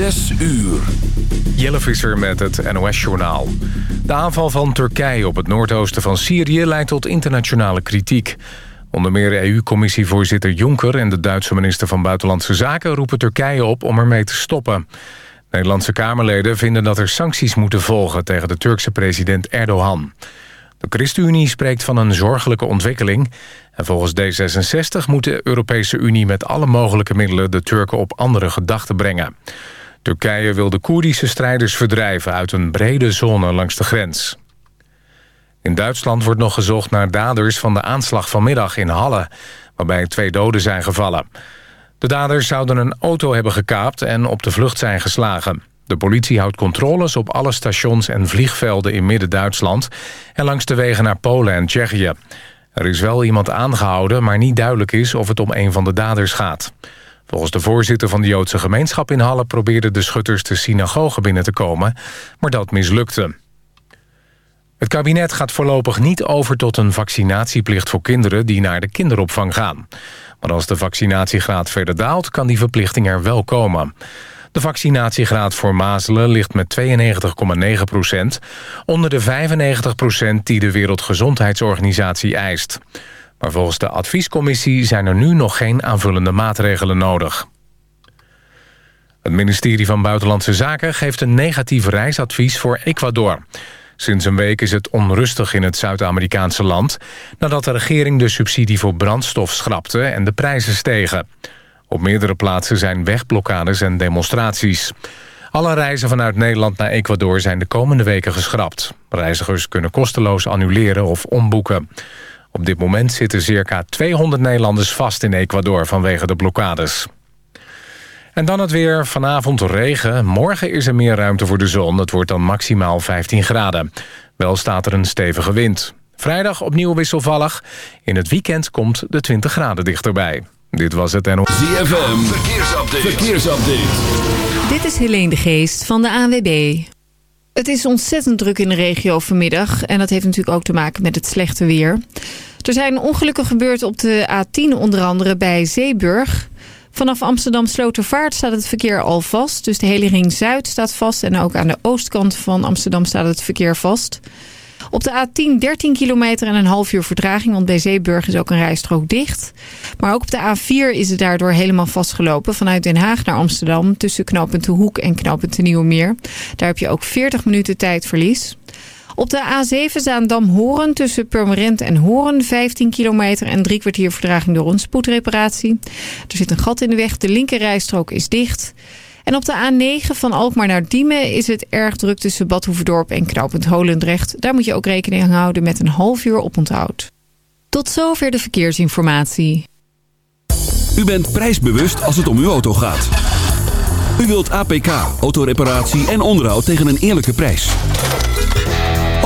Zes uur. Jelle Visser met het NOS-journaal. De aanval van Turkije op het noordoosten van Syrië leidt tot internationale kritiek. Onder meer EU-commissievoorzitter Juncker en de Duitse minister van Buitenlandse Zaken... roepen Turkije op om ermee te stoppen. Nederlandse Kamerleden vinden dat er sancties moeten volgen... tegen de Turkse president Erdogan. De ChristenUnie spreekt van een zorgelijke ontwikkeling... en volgens D66 moet de Europese Unie met alle mogelijke middelen... de Turken op andere gedachten brengen. Turkije wil de Koerdische strijders verdrijven... uit een brede zone langs de grens. In Duitsland wordt nog gezocht naar daders van de aanslag vanmiddag in Halle... waarbij twee doden zijn gevallen. De daders zouden een auto hebben gekaapt en op de vlucht zijn geslagen. De politie houdt controles op alle stations en vliegvelden in Midden-Duitsland... en langs de wegen naar Polen en Tsjechië. Er is wel iemand aangehouden, maar niet duidelijk is of het om een van de daders gaat. Volgens de voorzitter van de Joodse gemeenschap in Halle... probeerden de schutters de synagoge binnen te komen, maar dat mislukte. Het kabinet gaat voorlopig niet over tot een vaccinatieplicht voor kinderen... die naar de kinderopvang gaan. Maar als de vaccinatiegraad verder daalt, kan die verplichting er wel komen. De vaccinatiegraad voor mazelen ligt met 92,9 procent... onder de 95 procent die de Wereldgezondheidsorganisatie eist. Maar volgens de adviescommissie zijn er nu nog geen aanvullende maatregelen nodig. Het ministerie van Buitenlandse Zaken geeft een negatief reisadvies voor Ecuador. Sinds een week is het onrustig in het Zuid-Amerikaanse land... nadat de regering de subsidie voor brandstof schrapte en de prijzen stegen. Op meerdere plaatsen zijn wegblokkades en demonstraties. Alle reizen vanuit Nederland naar Ecuador zijn de komende weken geschrapt. Reizigers kunnen kosteloos annuleren of omboeken. Op dit moment zitten circa 200 Nederlanders vast in Ecuador vanwege de blokkades. En dan het weer. Vanavond regen. Morgen is er meer ruimte voor de zon. Het wordt dan maximaal 15 graden. Wel staat er een stevige wind. Vrijdag opnieuw wisselvallig. In het weekend komt de 20 graden dichterbij. Dit was het en... ZFM. Verkeersupdate. Verkeersupdate. Dit is Helene de Geest van de ANWB. Het is ontzettend druk in de regio vanmiddag. En dat heeft natuurlijk ook te maken met het slechte weer. Er zijn ongelukken gebeurd op de A10, onder andere bij Zeeburg. Vanaf Amsterdam Slotervaart staat het verkeer al vast. Dus de hele ring Zuid staat vast. En ook aan de oostkant van Amsterdam staat het verkeer vast. Op de A10 13 kilometer en een half uur vertraging, want bij Zeeburg is ook een rijstrook dicht. Maar ook op de A4 is het daardoor helemaal vastgelopen vanuit Den Haag naar Amsterdam tussen knooppunt Hoek en knooppunt De. Daar heb je ook 40 minuten tijdverlies. Op de A7 staan Dam-Horen tussen Purmerend en Horen 15 kilometer en drie kwartier verdraging door een spoedreparatie. Er zit een gat in de weg, de linkerrijstrook is dicht. En op de A9 van Alkmaar naar Diemen is het erg druk tussen Bad Hoeverdorp en knooppunt Holendrecht. Daar moet je ook rekening houden met een half uur oponthoud. Tot zover de verkeersinformatie. U bent prijsbewust als het om uw auto gaat. U wilt APK, autoreparatie en onderhoud tegen een eerlijke prijs.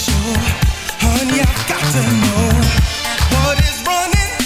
Show, honey. I've got to know what is running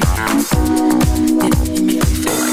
like this. It, it.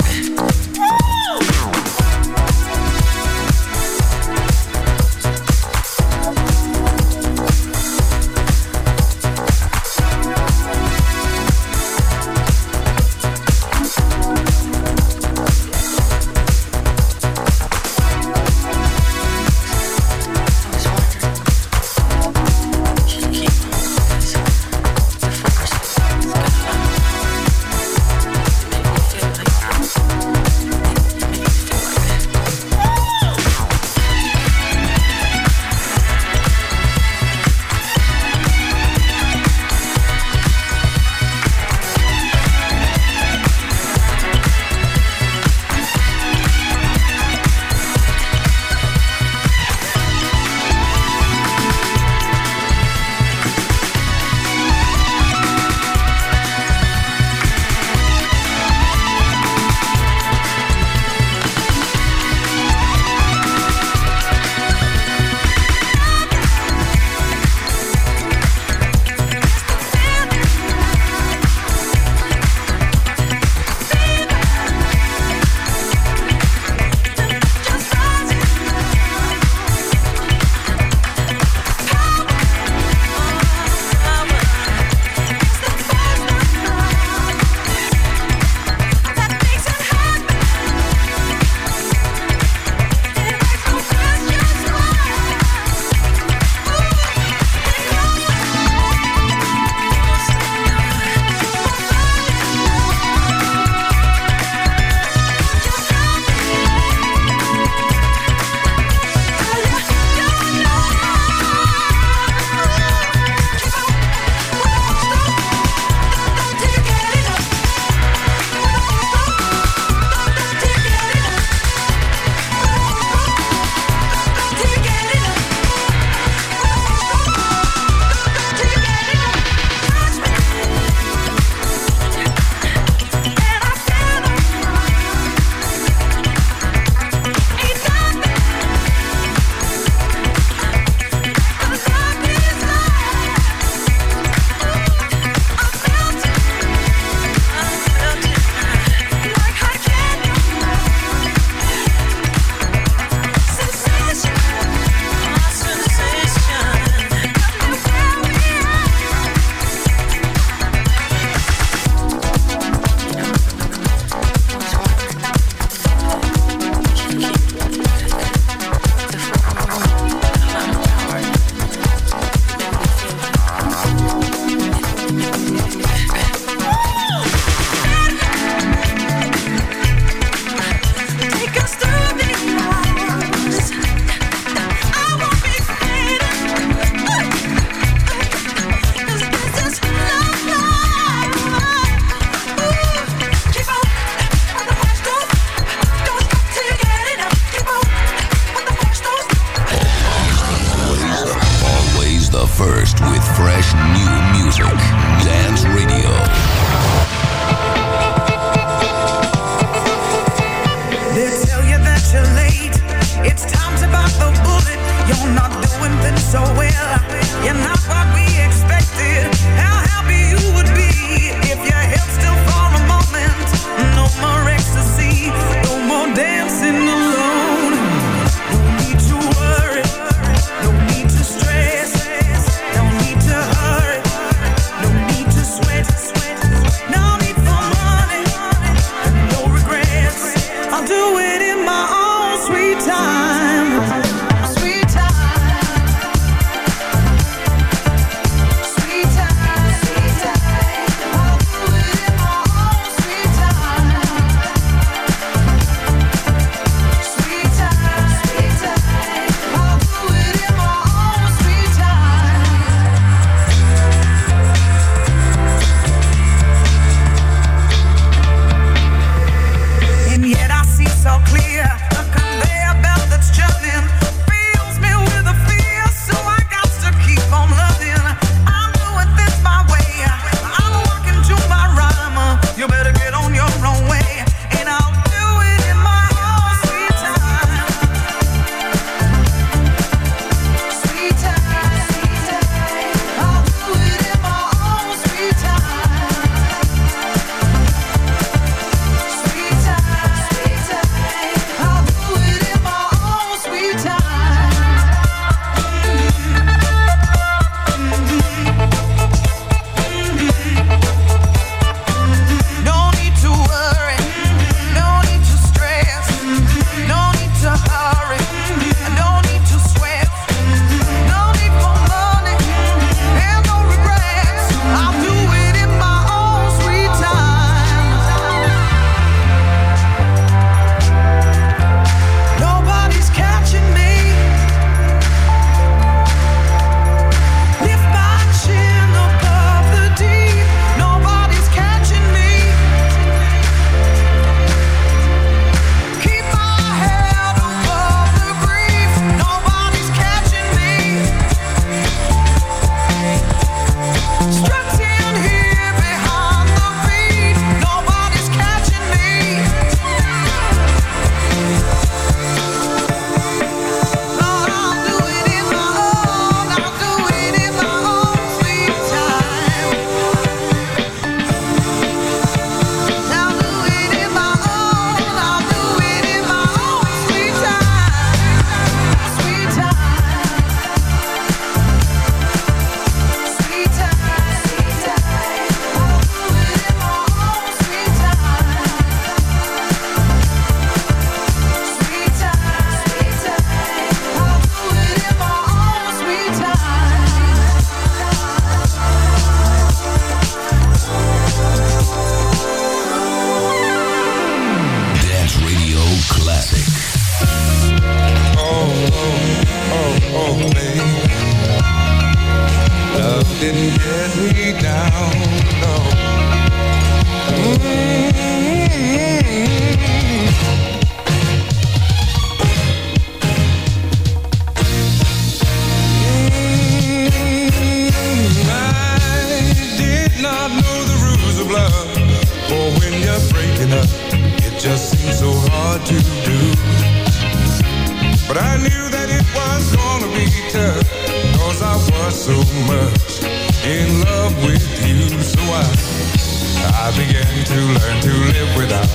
began to learn to live without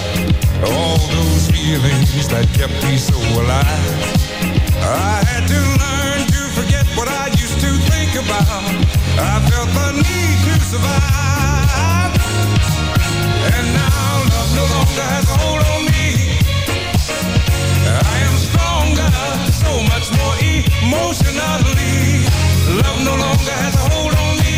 all those feelings that kept me so alive. I had to learn to forget what I used to think about. I felt the need to survive. And now love no longer has a hold on me. I am stronger, so much more emotionally. Love no longer has a hold on me.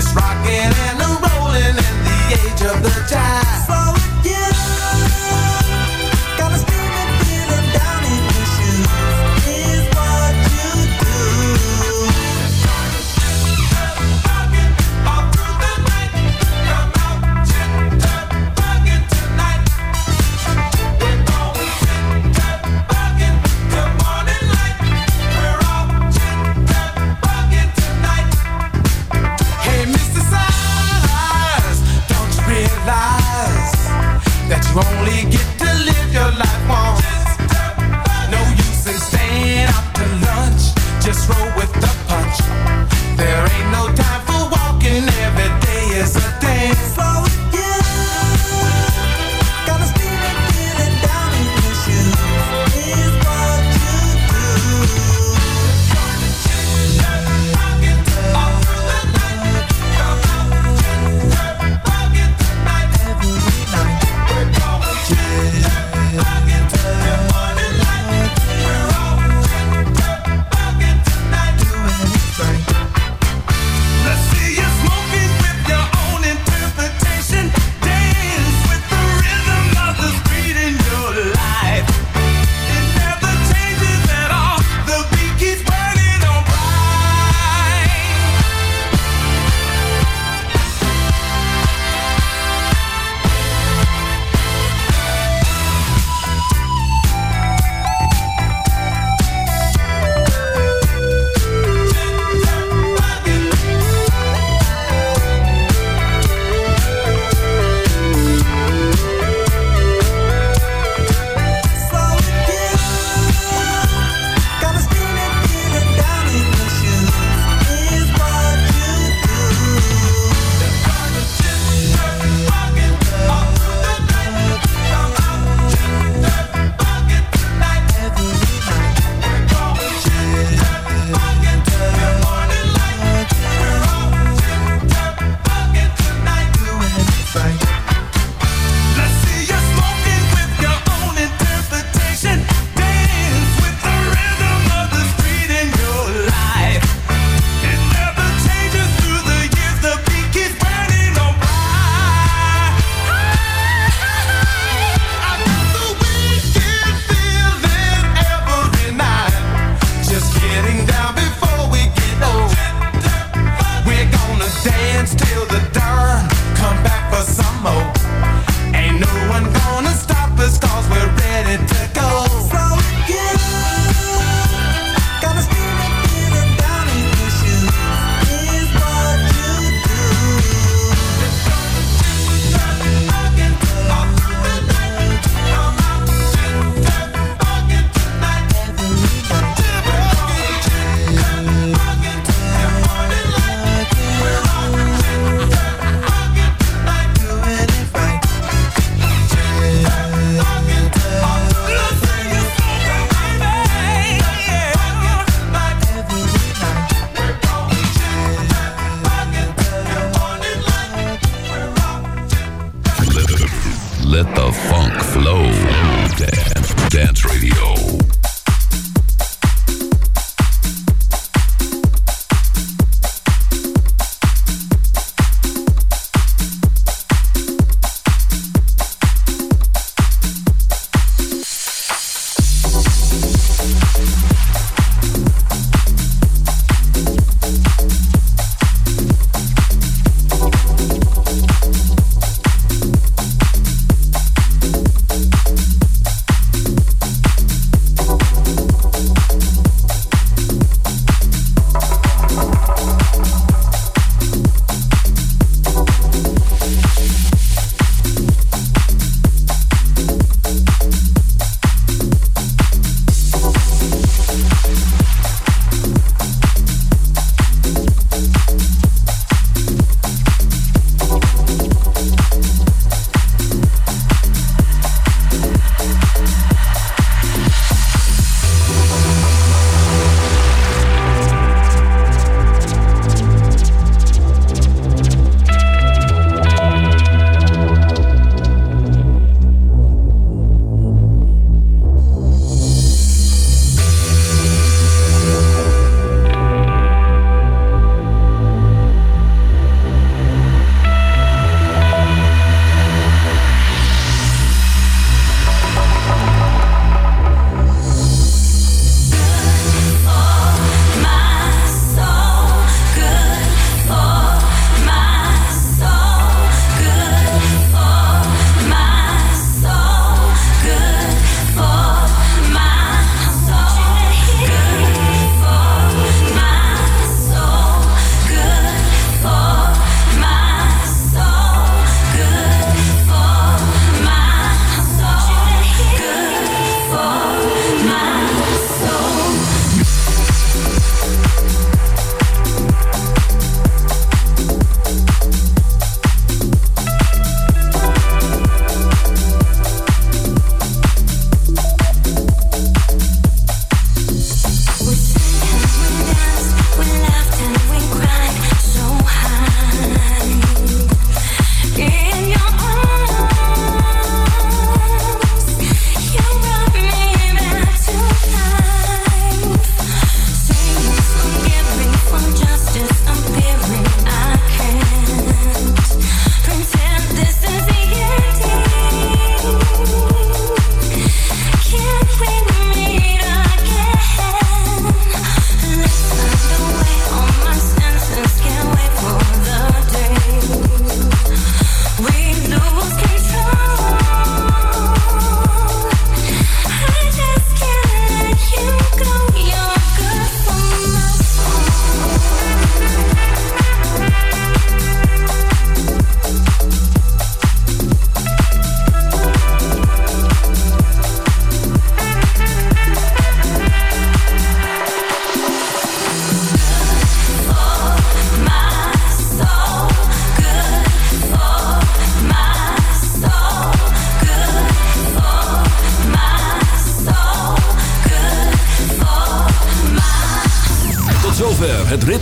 this right